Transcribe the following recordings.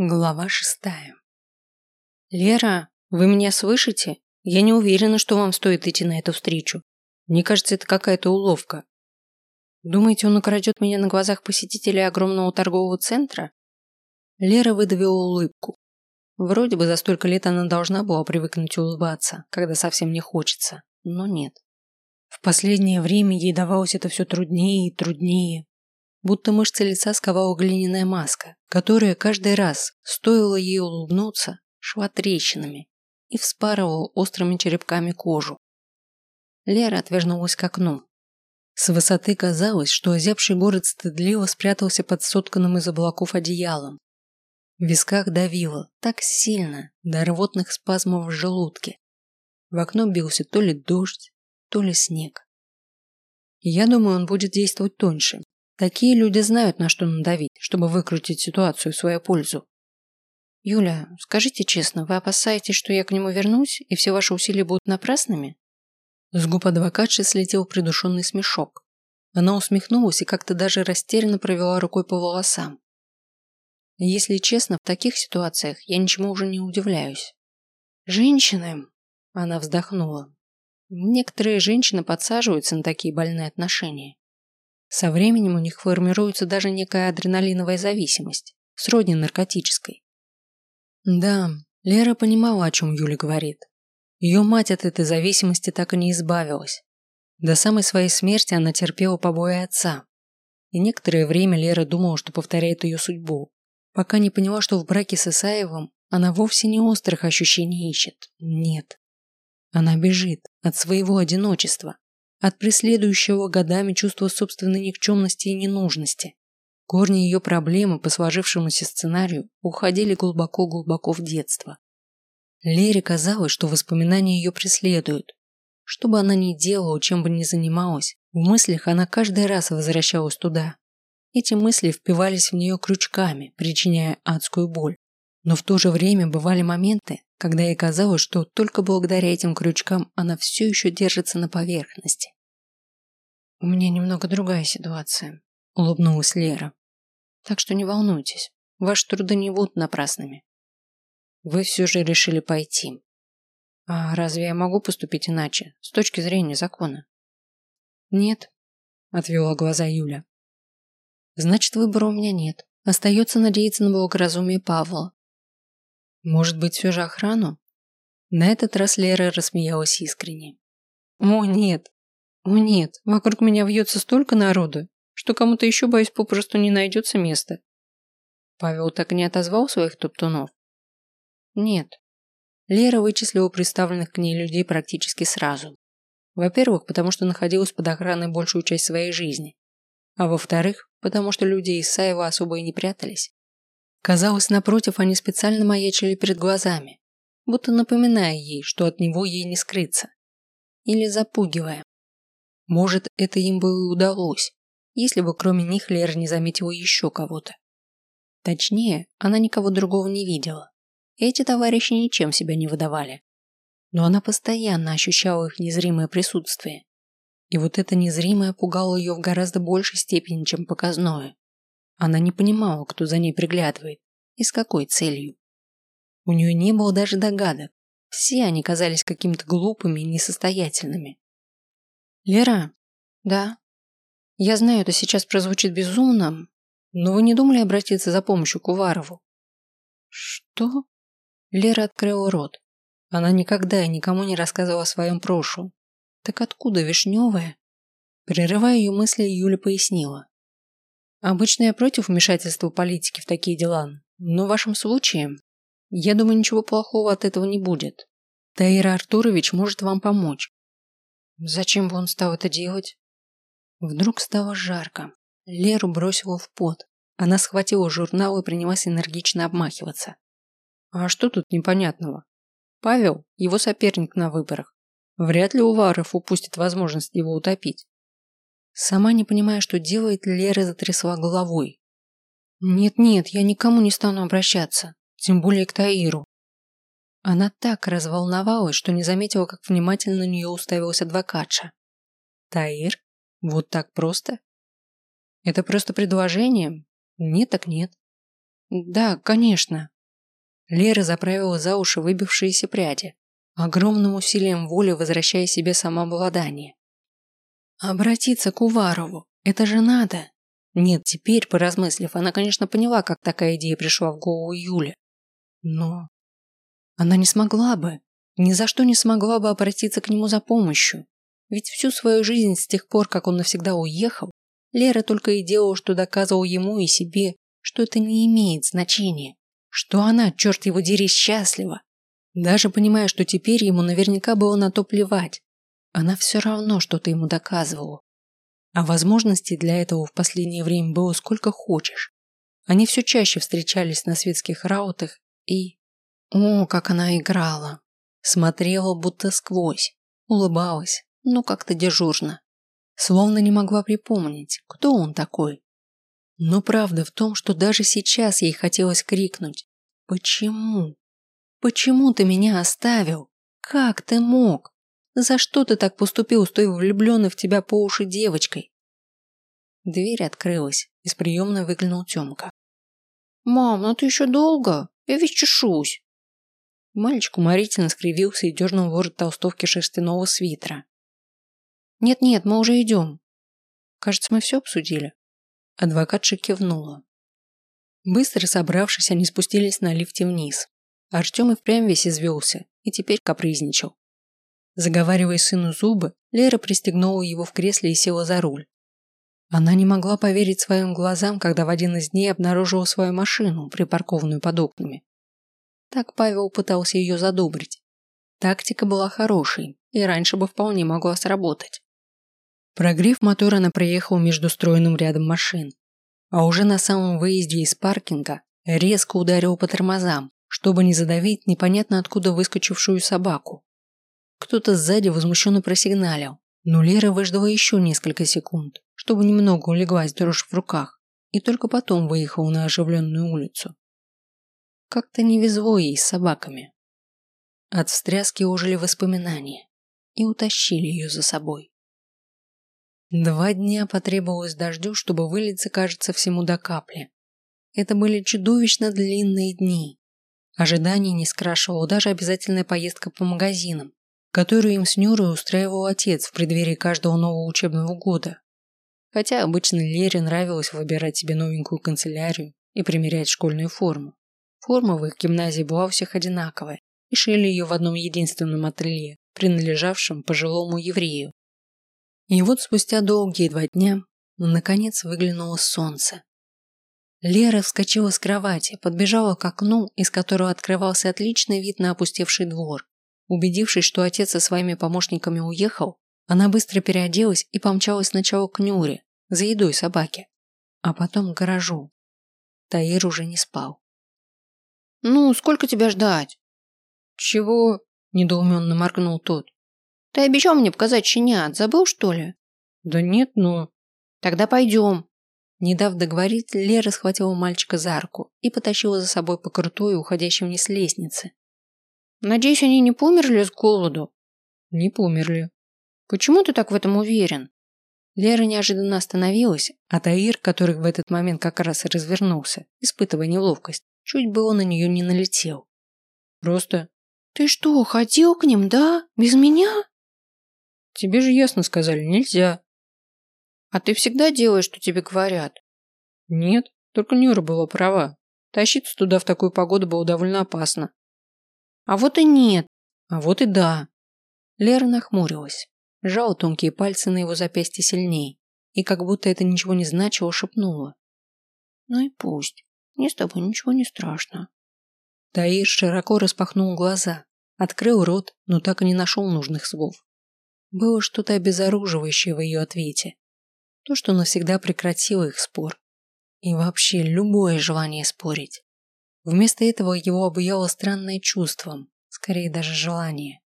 Глава шестая. «Лера, вы меня слышите? Я не уверена, что вам стоит идти на эту встречу. Мне кажется, это какая-то уловка. Думаете, он украдет меня на глазах посетителей огромного торгового центра?» Лера выдавила улыбку. Вроде бы за столько лет она должна была привыкнуть улыбаться, когда совсем не хочется, но нет. В последнее время ей давалось это все труднее и труднее, будто мышцы лица сковала глиняная маска, которая каждый раз, стоило ей улыбнуться, шла трещинами и вспарывала острыми черепками кожу. Лера отвернулась к окну. С высоты казалось, что озябший город стыдливо спрятался под сотканным из облаков одеялом. В висках давило так сильно, до рвотных спазмов в желудке. В окно бился то ли дождь, то ли снег. Я думаю, он будет действовать тоньше, Такие люди знают, на что надавить, чтобы выкрутить ситуацию в свою пользу. Юля, скажите честно, вы опасаетесь, что я к нему вернусь, и все ваши усилия будут напрасными? С губ адвокатши слетел придушенный смешок. Она усмехнулась и как-то даже растерянно провела рукой по волосам. Если честно, в таких ситуациях я ничему уже не удивляюсь. Женщины, она вздохнула. Некоторые женщины подсаживаются на такие больные отношения. Со временем у них формируется даже некая адреналиновая зависимость, сродни наркотической. Да, Лера понимала, о чем Юля говорит. Ее мать от этой зависимости так и не избавилась. До самой своей смерти она терпела побои отца. И некоторое время Лера думала, что повторяет ее судьбу, пока не поняла, что в браке с Исаевым она вовсе не острых ощущений ищет. Нет. Она бежит от своего одиночества, от преследующего годами чувства собственной никчемности и ненужности. Корни ее проблемы по сложившемуся сценарию уходили глубоко-глубоко в детство. Лере казалось, что воспоминания ее преследуют. Что бы она ни делала, чем бы ни занималась, в мыслях она каждый раз возвращалась туда. Эти мысли впивались в нее крючками, причиняя адскую боль. Но в то же время бывали моменты, когда ей казалось, что только благодаря этим крючкам она все еще держится на поверхности. «У меня немного другая ситуация», – улыбнулась Лера. «Так что не волнуйтесь, ваши труды не будут напрасными. Вы все же решили пойти. А разве я могу поступить иначе, с точки зрения закона?» «Нет», – отвела глаза Юля. «Значит, выбора у меня нет. Остается надеяться на благоразумие Павла. Может быть, все же охрану? На этот раз Лера рассмеялась искренне. О, нет. О, нет. Вокруг меня вьется столько народу, что кому-то еще, боюсь, попросту не найдется места. Павел так и не отозвал своих топтунов? Нет. Лера вычислила представленных к ней людей практически сразу. Во-первых, потому что находилась под охраной большую часть своей жизни. А во-вторых, потому что люди из Саева особо и не прятались. Казалось, напротив, они специально маячили перед глазами, будто напоминая ей, что от него ей не скрыться. Или запугивая. Может, это им бы и удалось, если бы кроме них Лера не заметила еще кого-то. Точнее, она никого другого не видела. Эти товарищи ничем себя не выдавали. Но она постоянно ощущала их незримое присутствие. И вот это незримое пугало ее в гораздо большей степени, чем показное. Она не понимала, кто за ней приглядывает и с какой целью. У нее не было даже догадок. Все они казались какими-то глупыми и несостоятельными. «Лера?» «Да?» «Я знаю, это сейчас прозвучит безумно, но вы не думали обратиться за помощью к Уварову?» «Что?» Лера открыла рот. Она никогда и никому не рассказывала о своем прошлом. Так откуда Вишневая? Прерывая ее мысли, Юля пояснила. Обычно я против вмешательства политики в такие дела, но в вашем случае, я думаю, ничего плохого от этого не будет. Таира Артурович может вам помочь. Зачем бы он стал это делать? Вдруг стало жарко. Леру бросило в пот. Она схватила журнал и принялась энергично обмахиваться. А что тут непонятного? Павел – его соперник на выборах. Вряд ли Уваров упустит возможность его утопить. Сама не понимая, что делает, Лера затрясла головой. «Нет-нет, я никому не стану обращаться, тем более к Таиру». Она так разволновалась, что не заметила, как внимательно на нее уставилась адвокатша. «Таир? Вот так просто?» «Это просто предложение? Нет так нет». Да, конечно. Лера заправила за уши выбившиеся пряди, огромным усилием воли возвращая себе самообладание. Обратиться к Уварову, это же надо. Нет, теперь, поразмыслив, она, конечно, поняла, как такая идея пришла в голову Юле. Но она не смогла бы, ни за что не смогла бы обратиться к нему за помощью. Ведь всю свою жизнь с тех пор, как он навсегда уехал, Лера только и делала, что доказывала ему и себе, что это не имеет значения, что она, черт его дери, счастлива. Даже понимая, что теперь ему наверняка было на то плевать, она все равно что-то ему доказывала. А возможностей для этого в последнее время было сколько хочешь. Они все чаще встречались на светских раутах и... О, как она играла! Смотрела будто сквозь, улыбалась, но как-то дежурно. Словно не могла припомнить, кто он такой. Но правда в том, что даже сейчас ей хотелось крикнуть «Почему? Почему ты меня оставил? Как ты мог? За что ты так поступил с той влюбленной в тебя по уши девочкой?» Дверь открылась, из приемной выглянул Тёмка. «Мам, ну ты еще долго? Я весь чешусь». Мальчик уморительно скривился и дернул ворот толстовки шерстяного свитера. «Нет-нет, мы уже идем». «Кажется, мы все обсудили». Адвокатша кивнула. Быстро собравшись, они спустились на лифте вниз. Артем и впрямь весь извелся и теперь капризничал. Заговаривая сыну зубы, Лера пристегнула его в кресле и села за руль. Она не могла поверить своим глазам, когда в один из дней обнаружила свою машину, припаркованную под окнами. Так Павел пытался ее задобрить. Тактика была хорошей и раньше бы вполне могла сработать. Прогрев мотор, она проехала между стройным рядом машин, а уже на самом выезде из паркинга резко ударил по тормозам, чтобы не задавить непонятно откуда выскочившую собаку. Кто-то сзади возмущенно просигналил, но Лера выждала еще несколько секунд, чтобы немного улеглась дрожь в руках, и только потом выехала на оживленную улицу. Как-то не везло ей с собаками. От встряски ужили воспоминания и утащили ее за собой. Два дня потребовалось дождю, чтобы вылиться, кажется, всему до капли. Это были чудовищно длинные дни. Ожидание не скрашивало даже обязательная поездка по магазинам, которую им с Нюрой устраивал отец в преддверии каждого нового учебного года. Хотя обычно Лере нравилось выбирать себе новенькую канцелярию и примерять школьную форму. Форма в их гимназии была у всех одинаковая, и шили ее в одном единственном ателье, принадлежавшем пожилому еврею. И вот спустя долгие два дня наконец выглянуло солнце. Лера вскочила с кровати, подбежала к окну, из которого открывался отличный вид на опустевший двор. Убедившись, что отец со своими помощниками уехал, она быстро переоделась и помчалась сначала к Нюре, за едой собаки, а потом к гаражу. Таир уже не спал. «Ну, сколько тебя ждать?» «Чего?» – недоуменно моргнул тот. «Ты обещал мне показать щенят, забыл, что ли?» «Да нет, но...» «Тогда пойдем». Не дав договорить, Лера схватила мальчика за руку и потащила за собой по крутой, уходящей вниз лестнице. «Надеюсь, они не померли с голоду?» «Не померли». «Почему ты так в этом уверен?» Лера неожиданно остановилась, а Таир, который в этот момент как раз и развернулся, испытывая неловкость, чуть было на нее не налетел. «Просто...» «Ты что, ходил к ним, да? Без меня?» «Тебе же ясно сказали, нельзя». «А ты всегда делаешь, что тебе говорят?» «Нет, только Нюра была права. Тащиться туда в такую погоду было довольно опасно». «А вот и нет. А вот и да». Лера нахмурилась, сжала тонкие пальцы на его запястье сильней и, как будто это ничего не значило, шепнула. «Ну и пусть. Мне с тобой ничего не страшно». Таир широко распахнул глаза, открыл рот, но так и не нашел нужных слов. Было что-то обезоруживающее в ее ответе. То, что навсегда прекратило их спор. И вообще любое желание спорить. Вместо этого его обуяло странное чувство, скорее даже желание,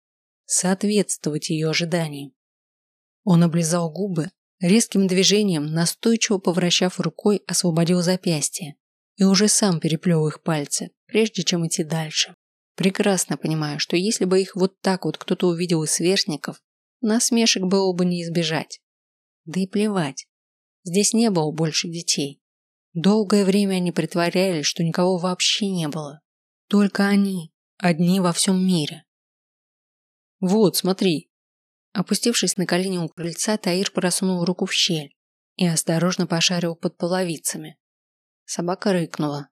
соответствовать ее ожиданиям. Он облизал губы, резким движением, настойчиво повращав рукой, освободил запястье и уже сам переплел их пальцы, прежде чем идти дальше. Прекрасно понимая, что если бы их вот так вот кто-то увидел из сверстников, насмешек было бы не избежать. Да и плевать. Здесь не было больше детей. Долгое время они притворялись, что никого вообще не было. Только они, одни во всем мире. «Вот, смотри!» Опустившись на колени у крыльца, Таир просунул руку в щель и осторожно пошарил под половицами. Собака рыкнула.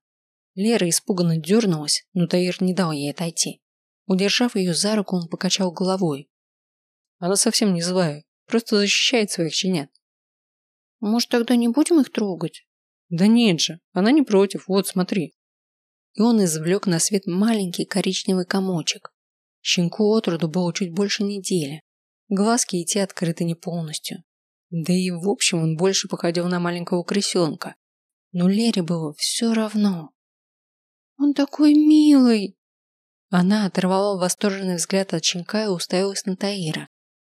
Лера испуганно дернулась, но Таир не дал ей отойти. Удержав ее за руку, он покачал головой. Она совсем не злая, просто защищает своих щенят. Может, тогда не будем их трогать? Да нет же, она не против, вот смотри. И он извлек на свет маленький коричневый комочек. Щенку отроду было чуть больше недели. Глазки и те открыты не полностью. Да и в общем он больше походил на маленького крысенка. Но Лере было все равно. «Он такой милый!» Она оторвала восторженный взгляд от щенка и уставилась на Таира.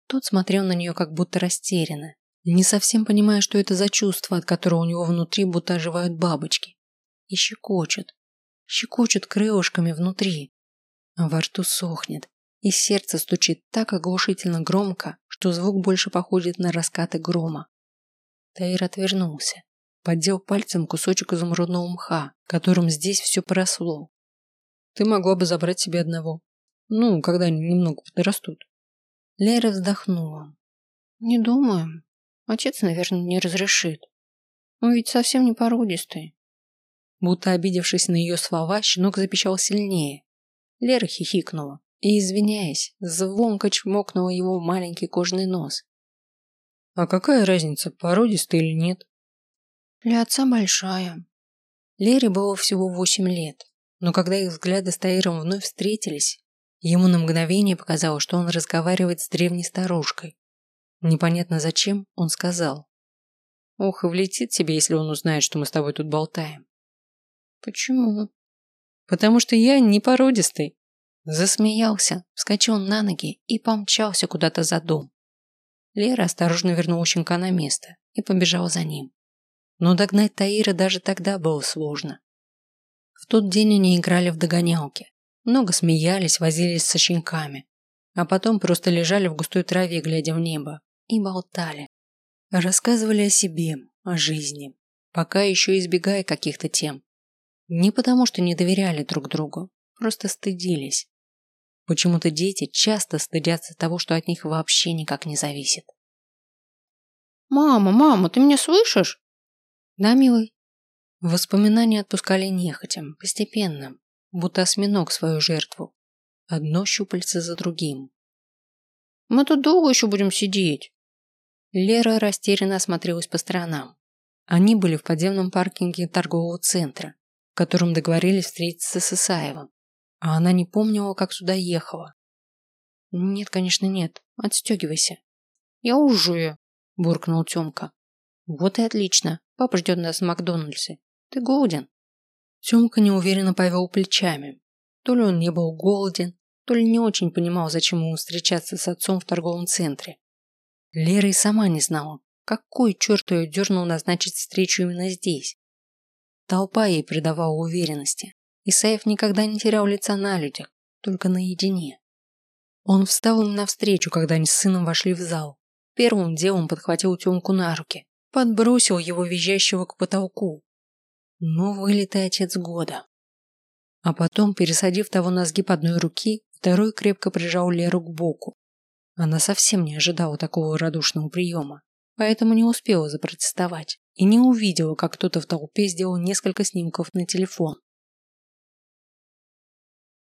Тот смотрел на нее как будто растерянно, не совсем понимая, что это за чувство, от которого у него внутри будто оживают бабочки. И щекочут. Щекочут крылышками внутри. Во рту сохнет, и сердце стучит так оглушительно громко, что звук больше походит на раскаты грома. Таир отвернулся, поддел пальцем кусочек изумрудного мха, которым здесь все поросло. Ты могла бы забрать себе одного. Ну, когда они немного подрастут. Лера вздохнула. Не думаю. Отец, наверное, не разрешит. Он ведь совсем не породистый. Будто обидевшись на ее слова, щенок запищал сильнее. Лера хихикнула и, извиняясь, звонко чмокнула его маленький кожаный нос. А какая разница, породистый или нет? Для отца большая. Лере было всего восемь лет, но когда их взгляды с Таиром вновь встретились, ему на мгновение показалось, что он разговаривает с древней старушкой. Непонятно зачем, он сказал. Ох, и влетит тебе, если он узнает, что мы с тобой тут болтаем. Почему? Потому что я не породистый. Засмеялся, вскочил на ноги и помчался куда-то за дом. Лера осторожно вернула щенка на место и побежала за ним. Но догнать Таира даже тогда было сложно. В тот день они играли в догонялки. Много смеялись, возились со щенками. А потом просто лежали в густой траве, глядя в небо, и болтали. Рассказывали о себе, о жизни, пока еще избегая каких-то тем. Не потому, что не доверяли друг другу, просто стыдились. Почему-то дети часто стыдятся того, что от них вообще никак не зависит. «Мама, мама, ты меня слышишь?» «Да, милый». Воспоминания отпускали нехотя, постепенно, будто осьминог свою жертву. Одно щупальце за другим. «Мы тут долго еще будем сидеть?» Лера растерянно осмотрелась по сторонам. Они были в подземном паркинге торгового центра, в котором договорились встретиться с Исаевым. А она не помнила, как сюда ехала. Нет, конечно, нет. Отстегивайся. Я уже, буркнул Тёмка. Вот и отлично. Папа ждет нас в Макдональдсе. Ты голоден? Тёмка неуверенно повел плечами. То ли он не был голоден, то ли не очень понимал, зачем ему встречаться с отцом в торговом центре. Лера и сама не знала, какой черт ее дернул назначить встречу именно здесь. Толпа ей придавала уверенности. Исаев никогда не терял лица на людях, только наедине. Он встал им навстречу, когда они с сыном вошли в зал. Первым делом подхватил Тёмку на руки, подбросил его визжащего к потолку. Ну, вылитый отец года. А потом, пересадив того на сгиб одной руки, второй крепко прижал Леру к боку. Она совсем не ожидала такого радушного приема, поэтому не успела запротестовать и не увидела, как кто-то в толпе сделал несколько снимков на телефон.